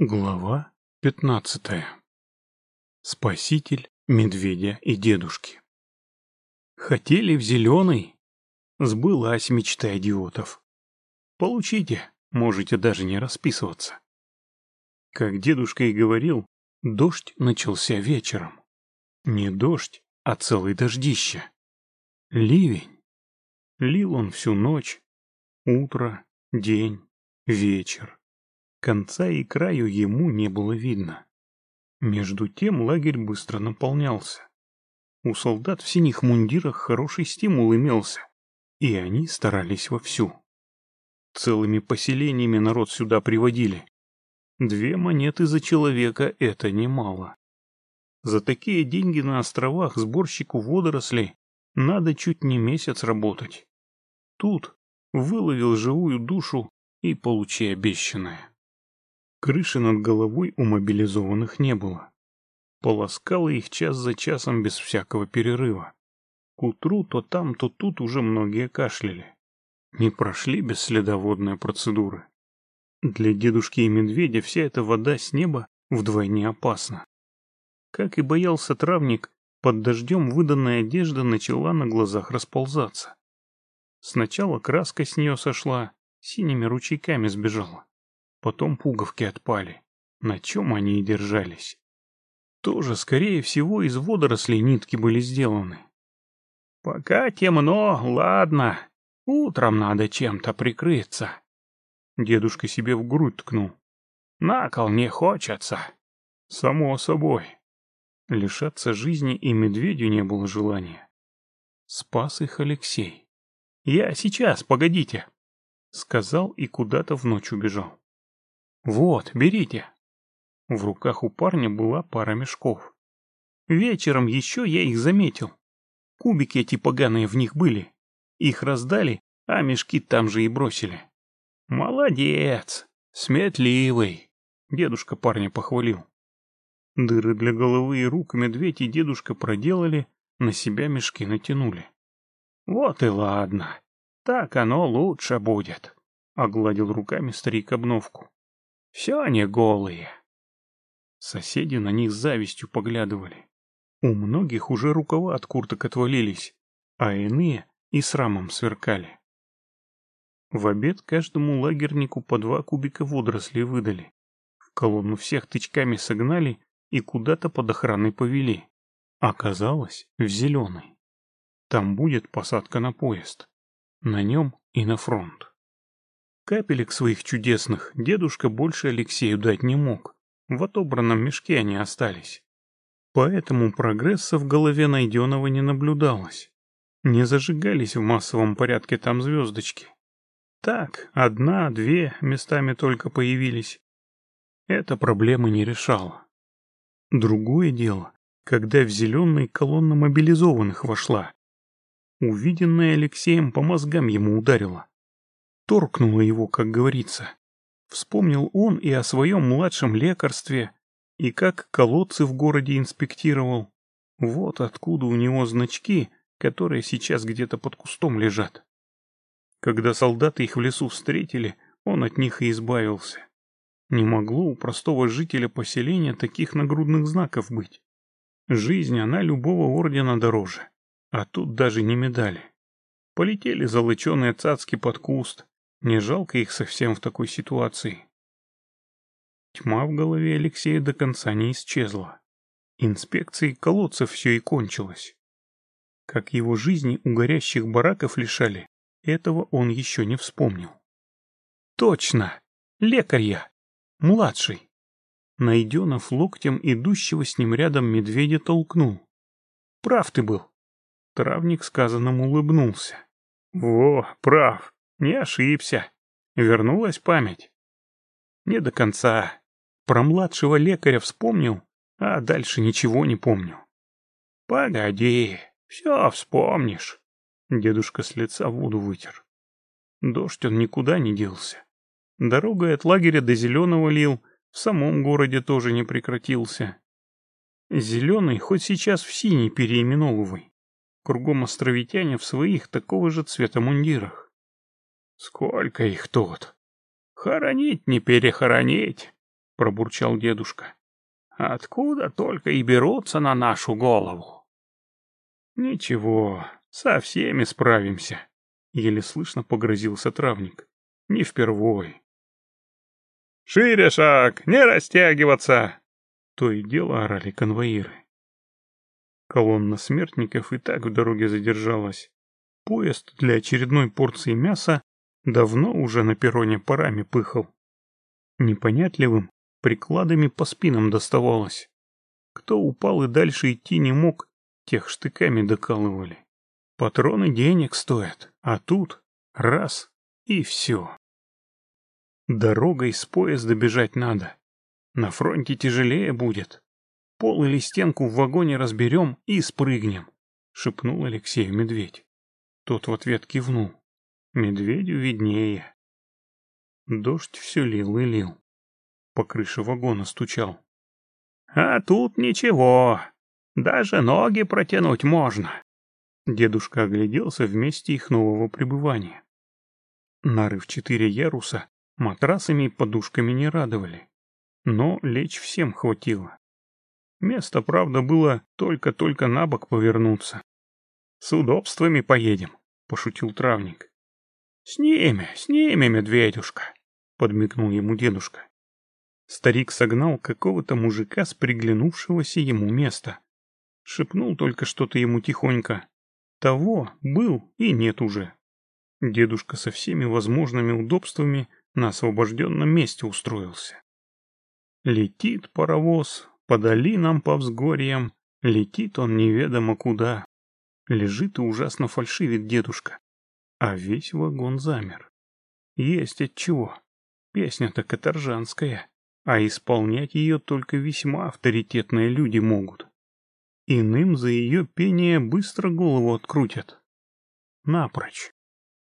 Глава пятнадцатая. Спаситель медведя и дедушки. Хотели в зеленый? Сбылась мечта идиотов. Получите, можете даже не расписываться. Как дедушка и говорил, дождь начался вечером. Не дождь, а целый дождище. Ливень. Лил он всю ночь, утро, день, вечер. Конца и краю ему не было видно. Между тем лагерь быстро наполнялся. У солдат в синих мундирах хороший стимул имелся, и они старались вовсю. Целыми поселениями народ сюда приводили. Две монеты за человека — это немало. За такие деньги на островах сборщику водорослей надо чуть не месяц работать. Тут выловил живую душу и получи обещанное. Крыши над головой у мобилизованных не было. Полоскало их час за часом без всякого перерыва. К утру то там, то тут уже многие кашляли. Не прошли без следоводной процедуры. Для дедушки и медведя вся эта вода с неба вдвойне опасна. Как и боялся травник, под дождем выданная одежда начала на глазах расползаться. Сначала краска с нее сошла, синими ручейками сбежала. Потом пуговки отпали. На чем они и держались. Тоже, скорее всего, из водорослей нитки были сделаны. «Пока темно, ладно. Утром надо чем-то прикрыться». Дедушка себе в грудь ткнул. «На кол не хочется». «Само собой». Лишаться жизни и медведю не было желания. Спас их Алексей. «Я сейчас, погодите», — сказал и куда-то в ночь убежал. «Вот, берите». В руках у парня была пара мешков. Вечером еще я их заметил. Кубики эти поганые в них были. Их раздали, а мешки там же и бросили. «Молодец! Сметливый!» Дедушка парня похвалил. Дыры для головы и рук медведь и дедушка проделали, на себя мешки натянули. «Вот и ладно. Так оно лучше будет», — огладил руками старик обновку. Все они голые. Соседи на них завистью поглядывали. У многих уже рукава от курток отвалились, а иные и с рамом сверкали. В обед каждому лагернику по два кубика водорослей выдали. В колонну всех тычками согнали и куда-то под охраной повели. Оказалось, в зеленый. Там будет посадка на поезд. На нем и на фронт. Капелек своих чудесных дедушка больше Алексею дать не мог. В отобранном мешке они остались. Поэтому прогресса в голове найденного не наблюдалось. Не зажигались в массовом порядке там звездочки. Так, одна, две местами только появились. Это проблемы не решало. Другое дело, когда в зеленые колонна мобилизованных вошла. Увиденное Алексеем по мозгам ему ударило торкнуло его, как говорится. Вспомнил он и о своем младшем лекарстве, и как колодцы в городе инспектировал. Вот откуда у него значки, которые сейчас где-то под кустом лежат. Когда солдаты их в лесу встретили, он от них и избавился. Не могло у простого жителя поселения таких нагрудных знаков быть. Жизнь, она любого ордена дороже. А тут даже не медали. Полетели залыченные цацки под куст, не жалко их совсем в такой ситуации. Тьма в голове Алексея до конца не исчезла. Инспекцией колодцев все и кончилось. Как его жизни у горящих бараков лишали, этого он еще не вспомнил. Точно! Лекарь я! Младший! Найденов локтем идущего с ним рядом медведя толкнул. Прав ты был. Травник сказанному улыбнулся. Во, прав. Не ошибся. Вернулась память. Не до конца. Про младшего лекаря вспомнил, а дальше ничего не помню. Погоди, все вспомнишь. Дедушка с лица воду вытер. Дождь он никуда не делся. Дорогой от лагеря до Зеленого лил, в самом городе тоже не прекратился. Зеленый хоть сейчас в синий переименовывай. Кругом островитяне в своих такого же цвета мундирах. Сколько их тут? Хоронить не перехоронить. пробурчал дедушка. Откуда только и берутся на нашу голову? Ничего, со всеми справимся, еле слышно погрозился травник. Не впервой. «Шире шаг! Не растягиваться!» То и дело орали конвоиры. Колонна смертников и так в дороге задержалась. Поезд для очередной порции мяса давно уже на перроне парами пыхал. Непонятливым прикладами по спинам доставалось. Кто упал и дальше идти не мог, тех штыками докалывали. Патроны денег стоят, а тут раз и все. Дорогой с поезда бежать надо. На фронте тяжелее будет. Пол или стенку в вагоне разберем и спрыгнем, шепнул Алексею медведь. Тот в ответ кивнул. Медведю виднее. Дождь все лил и лил. По крыше вагона стучал. А тут ничего. Даже ноги протянуть можно. Дедушка огляделся вместе их нового пребывания. Нары в четыре яруса матрасами и подушками не радовали. Но лечь всем хватило. Место, правда, было только-только на бок повернуться. «С удобствами поедем», — пошутил травник. «С ними, с ними, медведюшка», — подмигнул ему дедушка. Старик согнал какого-то мужика с приглянувшегося ему места. Шепнул только что-то ему тихонько. Того был и нет уже. Дедушка со всеми возможными удобствами на освобожденном месте устроился. Летит паровоз, по долинам, по взгорьям, летит он неведомо куда. Лежит и ужасно фальшивит дедушка, а весь вагон замер. Есть от чего. Песня-то каторжанская, а исполнять ее только весьма авторитетные люди могут. Иным за ее пение быстро голову открутят. Напрочь.